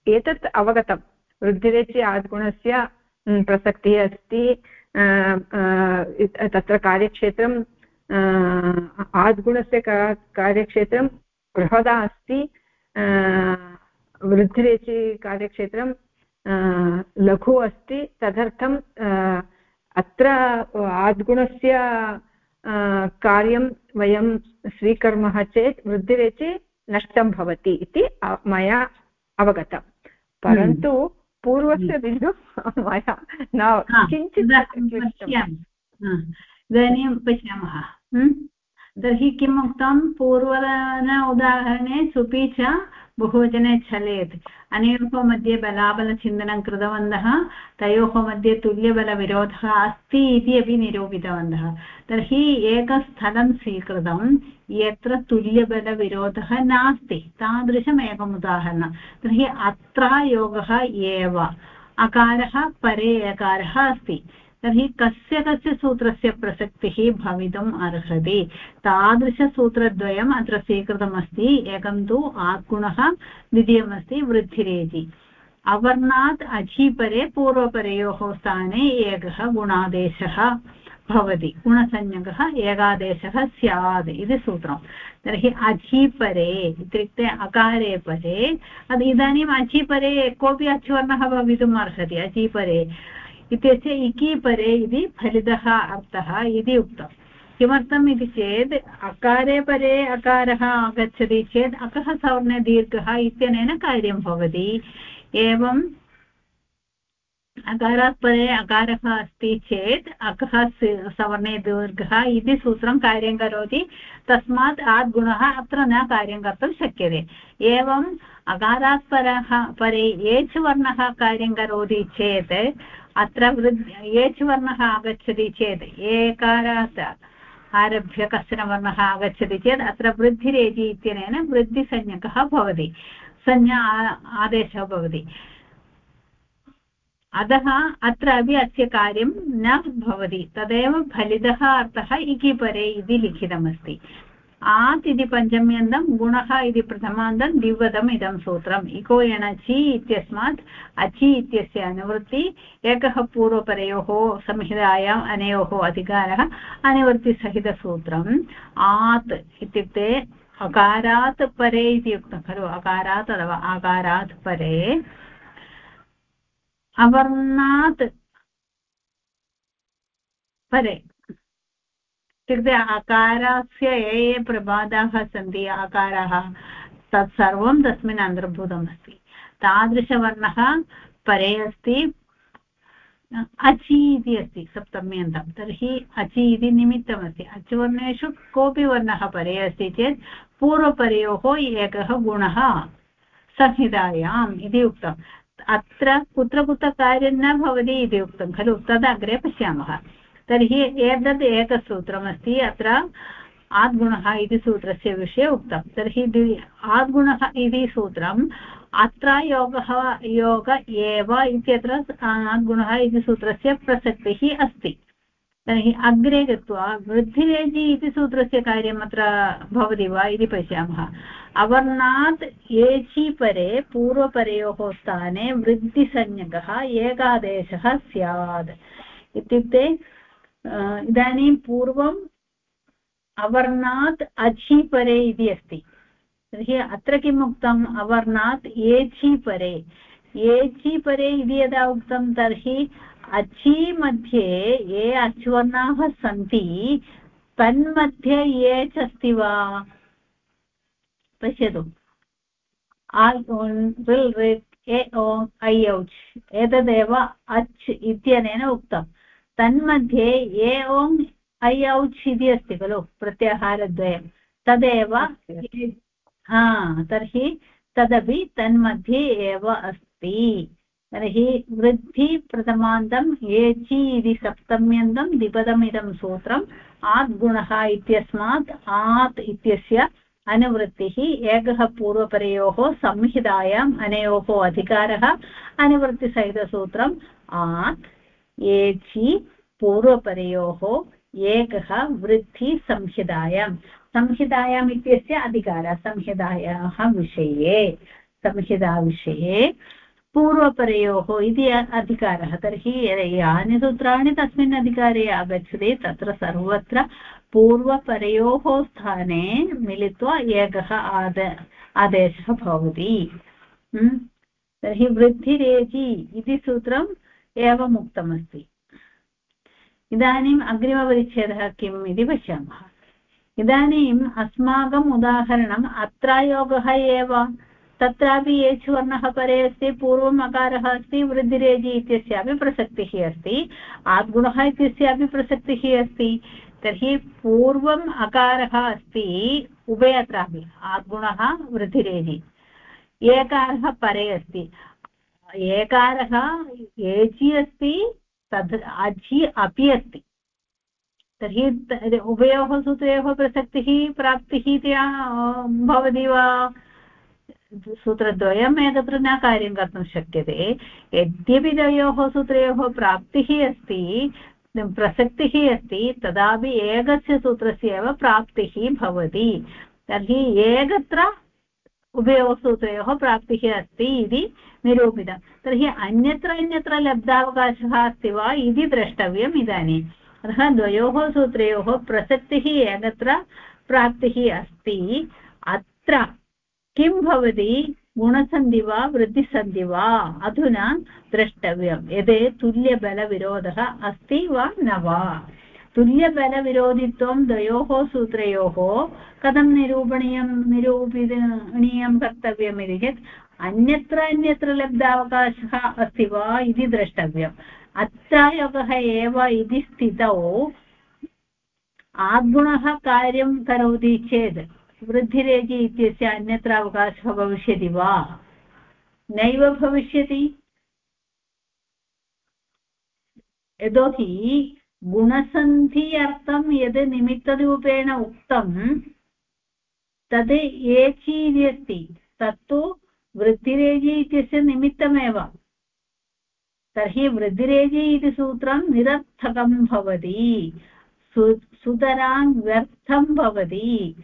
एतत् अवगतं। वृद्धिरेचि आद्गुणस्य प्रसक्तिः अस्ति। तत्र कार्यक्षेत्रं आद्गुणस्य कार्यक्षेत्रं बृहदा अस्ति वृद्धिरेचि कार्यक्षेत्रं लघु अस्ति, तदर्थं अत्र आद्गुणस्य कार्यं वयं स्वीकुर्मः चेत् वृद्धिरेचि नष्टं भवति इति मया अवगतं। परन्तु पूर्वस्य बिन्दु मया न किञ्चित् इदानीं पश्यामः। तर्हि किम् उक्तं? पूर्वन उदाहरणे सुपि च बहुवचने छलेत्। अनयोः मध्ये बलाबलचिन्तनं कृतवन्तः तयोः मध्ये तुल्यबलविरोधः अस्ति इति अपि निरूपितवन्तः। तर्हि एकस्थलं स्वीकृतं, यत्र तुल्यबलविरोधः नास्ति तादृशम् एकम् उदाहरणं। तर्हि अत्र योगः एव, अकारः परे एकारः अस्ति। तर्हि कस्य कस्य सूत्रस्य प्रसक्तिः भवितुम् अर्हति? तादृशसूत्रद्वयम् अत्र स्वीकृतमस्ति, एकं तु आत्गुणः द्वितीयमस्ति वृद्धिरेजि। अवर्णात् अजीपरे पूर्वपरयोः स्थाने एकः गुणादेशः। भवति। गुणसंज्ञकः एकादेशः स्यात् इति सूत्रं। तर्हि अचीपरे इत्युक्ते अकारे परे इदानीम् अचीपरे कोऽपि अचुवर्णः भवितुम् अर्हति। अचीपरे इत्यस्य इकी परे इति फलितः अर्थः इति उक्तम् किमर्थम् इति चेत् अकारे परे अकारः आगच्छति चेत् अकः सवर्णे दीर्घः इत्यनेन कार्यं भवति। एवम् अकारात् परे अकारः अस्ति चेत् अकः सवर्णे दीर्घः इति सूत्रं कार्यं करोति। तस्मात् आद्गुणः अत्र न कार्यं कर्तुं शक्यते। एवम् अकारात् परः परे एच् वर्णः कार्यं करोति चेत् अत्र वृद् एच् वर्णः आगच्छति चेत् एकारात् आरभ्य कश्चन वर्णः आगच्छति चेत् अत्र वृद्धिरेजि इत्यनेन वृद्धिसंज्ञकः भवति। संज्ञा आदेशः भवति। अतः अत्रापि अस्य कार्यं न भवति, तदेव फलितः अर्थः इकिपरे इति लिखितमस्ति। आत् इति पञ्चम्यन्तं, गुणः इति प्रथमान्तं द्विपदम् इदं सूत्रम्, इको एणचि इत्यस्मात् अचि इत्यस्य अनुवृत्ति, एकः पूर्वपरयोः संहितायाम् अनयोः अधिकारः अनुवृत्तिसहितसूत्रम्। आत् इत्युक्ते अकारात् परे इति उक्तं खलु, अकारात् अथवा आकारात् परे। अवर्णात्। परे। इत्युक्ते अकारस्य ये ये प्रबाधाः सन्ति, आकाराः, तत्सर्वं तस्मिन् अन्तर्भूतमस्ति तादृशवर्णः परे अस्ति। अचि इति अस्ति, सप्तम्यन्तं। तर्हि अचि इति निमित्तमस्ति। अचुवर्णेषु कोऽपि वर्णः परे अस्ति चेत् पूर्वपरयोः एकः गुणः संहितायाम् इति उक्तम्। अत्र कुत्र कुत्र कार्यं न भवति इति उक्तं खलु तदग्रे पश्यामः। तर्हि एतद् एकसूत्रमस्ति, अत्र आद्गुणः इति सूत्रस्य विषये उक्तं। तर्हि आद्गुणः इति सूत्रम् अत्र योगः योग एव इत्यत्र, आद्गुणः इति सूत्रस्य प्रसक्तिः अस्ति। तर्हि अग्रे गत्वा वृद्धिरेजि इति सूत्रस्य कार्यम् अत्र भवति वा इति पश्यामः। अवर्णात् एचि परे, पूर्वपरयोः स्थाने वृद्धिसंज्ञकः एकादेशः स्यात्। इत्युक्ते इदानीं पूर्वम् अवर्णात् अचि परे इति अस्ति। तर्हि अत्र किम् उक्तम्? अवर्णात् एचि परे। एचि परे इति यदा उक्तं तर्हि अचि मध्ये ये अच्वर्णाः सन्ति तन्मध्ये एच् अस्ति वा? पश्यतु। ऐ औच्। एतदेव अच् इत्यनेन उक्तम् तन्मध्ये ए ओम् ऐ औच् इति अस्ति खलु प्रत्याहारद्वयं। तदेव हा तर्हि तदपि तन्मध्ये एव अस्ति। तर्हि वृद्धि प्रथमान्तम् एचि इति सप्तम्यन्तं द्विपदमिदं सूत्रम् आत् गुणः इत्यस्मात् आत् इत्यस्य अनुवृत्तिः एकः पूर्वपरयोः संहितायाम् अनयोः अधिकारः अनुवृत्तिसहितसूत्रम् आत् एचि पूर्वपरयोः एकः वृद्धिसंहितायां संहितायाम् इत्यस्य अधिकारः संहितायाः विषये संहिताविषये पूर्वपरयोः इति अधिकारः। तर्हि यानि सूत्राणि तस्मिन् अधिकारे आगच्छति, तत्र सर्वत्र पूर्वपरयोः स्थाने मिलित्वा एकः आद, आदेशः भवति। तर्हि वृद्धिरेजि इति सूत्रम् एवम् इदानीम् अग्रिमपरिच्छेदः किम् इति पश्यामः। इदानीम् अस्माकम् उदाहरणम् अत्रायोगः एव। तत्रापि एच् वर्णः परे अस्ति, पूर्वम् अकारः अस्ति, वृद्धिरेजि इत्यस्यापि प्रसक्तिः अस्ति, आद्गुणः इत्यस्यापि प्रसक्तिः अस्ति। तर्हि पूर्वम् अकारः अस्ति उभयत्रापि आगुणः वृद्धिरेजि। एकारः परे अस्ति। एकारः एचि अस्ति, तद् अजि अपि अस्ति। तर्हि उभयोः सूत्रयोः प्रसक्तिः, प्राप्तिः इति भवति वा? सूत्रद्वयम् एकत्र न कार्यं कर्तुं शक्यते। यद्यपि द्वयोः सूत्रयोः प्राप्तिः अस्ति प्रसक्तिः अस्ति, तदापि एकस्य सूत्रस्य एव प्राप्तिः भवति। तर्हि एकत्र उभयोः सूत्रयोः प्राप्तिः अस्ति इति निरूपितं। तर्हि अन्यत्र अन्यत्र लब्धावकाशः अस्ति वा इति द्रष्टव्यम् इदानीम् अतः द्वयोः सूत्रयोः प्रसक्तिः एकत्र प्राप्तिः अस्ति। अत्र किं भवति? गुणसन्धि वा वृद्धिसन्धि वा? अधुना द्रष्टव्यं। यदि तुल्यबलविरोधः अस्ति वा न वा? तुल्यबलविरोधित्वं द्वयोः सूत्रयोः कथं निरूपणीयं निरूपणीयं कर्तव्यम् इति चेत् अन्यत्र अन्यत्र लब्धावकाशः अस्ति वा इति द्रष्टव्यम्। अत्रायोगः एव इति स्थितौ। आद्गुणः कार्यं करोति चेत् वृद्धिरेजि इत्यस्य अन्यत्र अवकाशः भविष्यति वा? नैव भविष्यति। यतोहि गुणसन्धि अर्थं यद् निमित्तरूपेण उक्तं, तद् एचि इति अस्ति, तत्तु वृद्धिरेजि इत्यस्य निमित्तमेव। तर्हि वृद्धिरेजि इति सूत्रं निरर्थकं भवति सुतरां व्यर्थं भवति।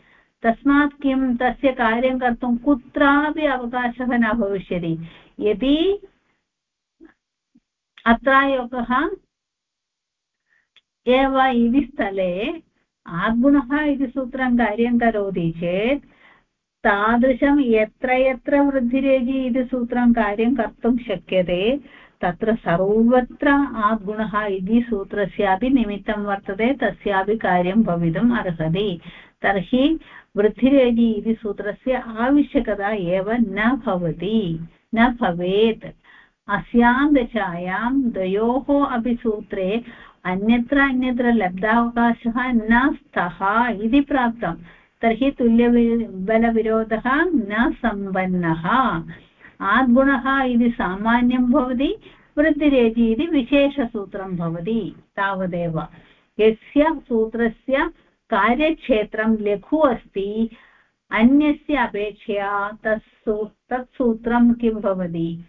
तस्मात् किं तस्य कार्यं कर्तुं कुत्रापि अवकाशः न भविष्यति। यदि अत्रायोगः एव इति स्थले आद्गुणः इति सूत्रं कार्यं करोति चेत् तादृशं यत्र यत्र वृद्धिरेजि इति सूत्रं कार्यं कर्तुं शक्यते, तत्र सर्वत्र आद्गुणः इति सूत्रस्यापि निमित्तं वर्तते, तस्यापि कार्यं भवितुम् अर्हति। तर्हि वृद्धिरेजि इति सूत्रस्य आवश्यकता एव न भवति, न भवेत्। अस्यां दशायां द्वयोः अपि सूत्रे अन्यत्र अन्यत्र लब्धावकाशः न स्तः इति प्राप्तं। तर्हि तुल्यबलविरोधः न सम्पन्नः। आद्गुणः इति सामान्यं भवति वृद्धिरेजि इति विशेषसूत्रं भवति। तावदेव। यस्य सूत्रस्य कार्यक्षेत्रं लघु अस्ति, अन्यस्य अपेक्षया तत्सू तत् सूत्रं किं भवति?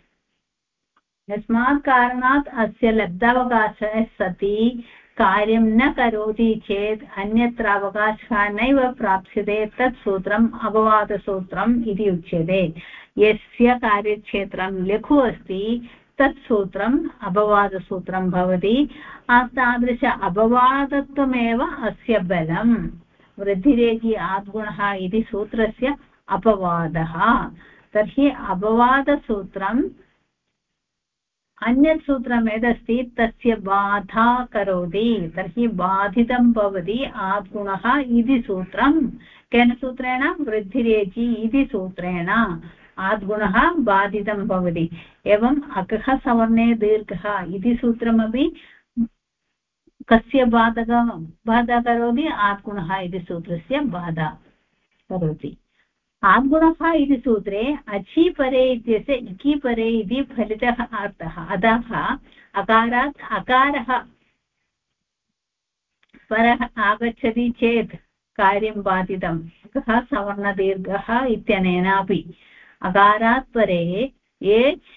यस्मात् कारणात् अस्य लब्धावकाशः सति, कार्यं न करोति चेत् अन्यत्र अवकाशः नैव प्राप्स्यते तत् सूत्रम् अपवादसूत्रम् इति उच्यते। यस्य कार्यक्षेत्रं लघु अस्ति तत् सूत्रम् अपवादसूत्रं भवति। तादृश अपवादत्वमेव अस्य बलम्। वृद्धिरेजि आद्गुणः इति सूत्रस्य अपवादः। तर्हि अपवादसूत्रम् अन्यत् सूत्रं यदस्ति, तस्य बाधा करोति। तर्हि बाधितं भवति आद्गुणः इति सूत्रं केन सूत्रेण? वृद्धिरेचि इति सूत्रेण। आद्गुणः बाधितं भवति। एवम् अकः सवर्णे दीर्घः इति सूत्रमपि कस्य बाधक? बाधा करोति आत्गुणः इति सूत्रस्य बाधा करोति। आद्गुणः इति सूत्रे अचि परे इत्यस्य इकि परे इति फलितः अर्थः। अतः अकारात् अकारः परः आगच्छति चेत् कार्यं बाधितं। कः सवर्णदीर्घः इत्यनेनापि। अकारात् परे, एच्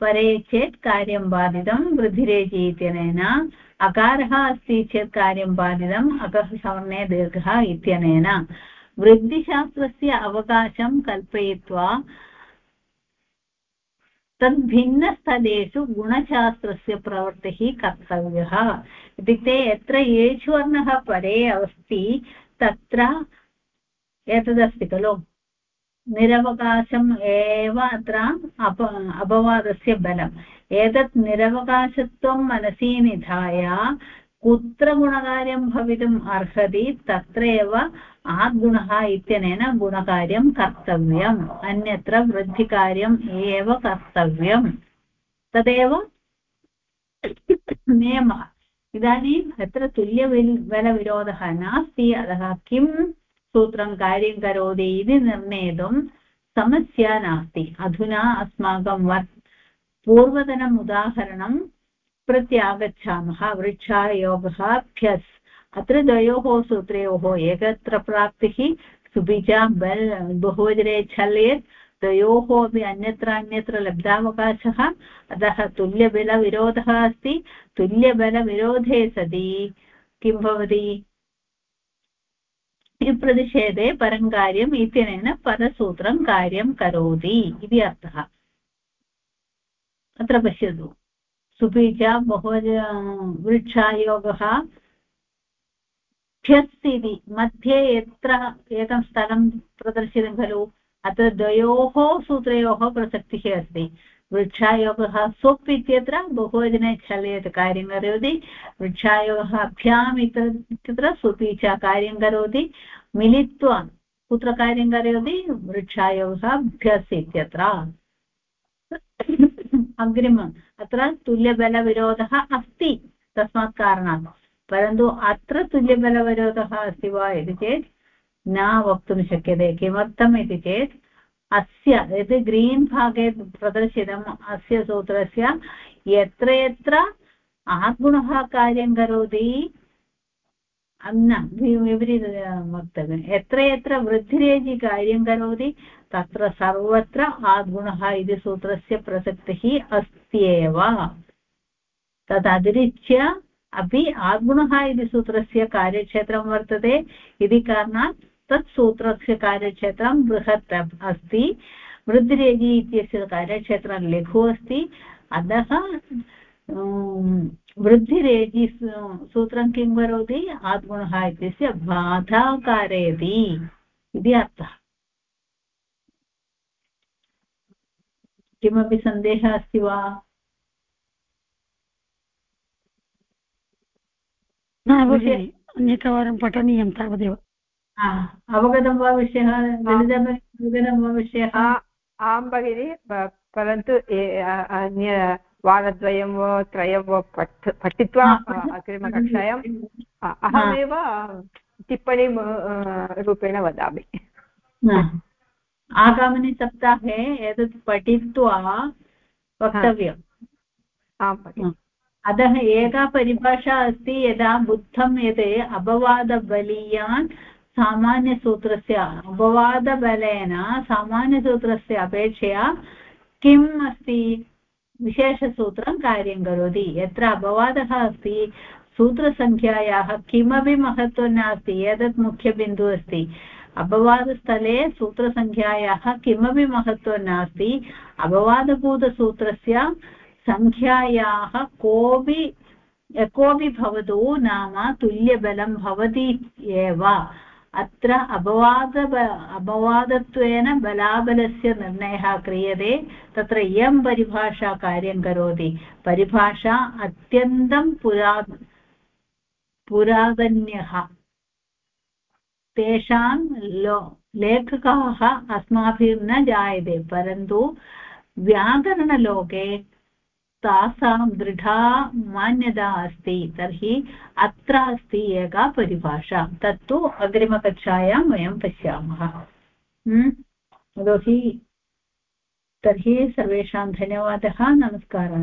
परे चेत् कार्यं बाधितं। वृद्धिरेचि इत्यनेन अकारः अस्ति चेत् कार्यं बाधितम् अकः सवर्णे दीर्घः इत्यनेन। वृद्धिशास्त्रस्य अवकाशं कल्पयित्वा तद्भिन्नस्थलेषु गुणशास्त्रस्य प्रवृत्तिः कर्तव्यः। इत्युक्ते यत्र येषु वर्णः परे अस्ति, तत्र एतदस्ति खलु। निरवकाशम् एव अत्र अप अपवादस्य बलम्। एतत् निरवकाशत्वं मनसि निधाय, कुत्र गुणकार्यं भवितुम् अर्हति तत्र एव आद्गुणः इत्यनेन गुणकार्यं कर्तव्यम्, अन्यत्र वृद्धिकार्यम् एव कर्तव्यम्। तदेव नियमः। इदानीम् अत्र तुल्यबलविरोधः नास्ति, अतः किं सूत्रं कार्यं करोति इति निर्णेतुं समस्या नास्ति। अधुना अस्माकं वर् पूर्वतनम् उदाहरणं प्रत्यागच्छामः वृक्षायोगः भ्यस् अत्र द्वयोः सूत्रयोः एकत्र प्राप्तिः, सुबीजा, बल् बहुवचने छल्येत् द्वयोः अपि अन्यत्र अन्यत्र लब्धावकाशः। अतः तुल्यबलविरोधः अस्ति। तुल्यबलविरोधे सति। किं भवति? प्रतिषेधे परं कार्यम् इत्यनेन परसूत्रं कार्यं करोति इति अर्थः। अत्र पश्यतु। सुपीच बहु वृक्षायोगः ठ्यस् मध्ये यत्र एकं स्थलं प्रदर्शितं खलु, अत्र द्वयोः सूत्रयोः प्रसक्तिः अस्ति। वृक्षायोगः स्वप् इत्यत्र बहुवचने चलयत् कार्यं करोति। वृक्षायोगः अभ्याम् इत्यत्र सुपि च कार्यं करोति। मिलित्वा कुत्र कार्यं करोति? वृक्षायोगः अभ्यस् इत्यत्र। अग्रिमम् अत्र तुल्यबलविरोधः अस्ति तस्मात् कारणात् परन्तु अत्र तुल्यबलविरोधः अस्ति वा इति चेत् न वक्तुं शक्यते किमर्थम् इति चेत् अस्य यत् ग्रीन् भागे प्रदर्शितम् अस्य सूत्रस्य यत्र यत्र आगुणः कार्यं करोति विपरीत वक्तव्यं यत्र यत्र वृद्धिरेजि कार्यं करोति तत्र सर्वत्र आद्गुणः इति सूत्रस्य प्रसक्तिः अस्त्येव तदतिरिच्य अपि आद्गुणः इति सूत्रस्य कार्यक्षेत्रं वर्तते इति कारणात् तत् सूत्रस्य कार्यक्षेत्रं बृहत् अस्ति वृद्धिरेजि इत्यस्य कार्यक्षेत्रं लघु अस्ति अतः वृद्धिरेजि सूत्रं किं करोति? आद्गुणः इत्यस्य बाधा कारयति इति अर्थः। किमपि सन्देहः अस्ति वा? अन्यकवारं पठनीयं तावदेव। अवगतं वा विषयः? अवगतं वा विषयः? आं भगिनि परन्तु अन्य वारद्वयं वा त्रयं वा पठ पठित्वा. अग्रिमकक्षायाम् अहमेव टिप्पणीं रूपेण वदामि. आगामिनि सप्ताहे एतत् पठित्वा वक्तव्यम्. आं भगिनि. अतः एका परिभाषा अस्ति यदा बुद्धं यत् अपवादबलीयान् सामान्यसूत्रस्य अपवादबलेन सामान्यसूत्रस्य अपेक्षया किम् अस्ति? विशेषसूत्रं कार्यं करोति। यत्र अपवादः अस्ति, सूत्रसङ्ख्यायाः किमपि महत्त्वं नास्ति, एतत् मुख्यबिन्दुः अस्ति। अपवादस्थले सूत्रसङ्ख्यायाः किमपि महत्त्वं नास्ति। अपवादभूतसूत्रस्य सङ्ख्यायाः कोऽपि कोऽपि भवतु नाम तुल्यबलं भवति एव। अत्र अपवाद अपवादत्वेन बलाबलस्य निर्णयः क्रियते, तत्र इयं परिभाषा कार्यं करोति। परिभाषा अत्यन्तं पुरा पुरातन्यः तेषां लो, लेखकाः अस्माभिर्न जायते, परन्तु व्याकरणलोके तासां दृढा मान्यता अस्ति, तर्हि अत्र अस्ति एका परिभाषा। तत्तु अग्रिमकक्षायां वयं पश्यामः। यतोहि तर्हि सर्वेषां धन्यवादः, नमस्कारः।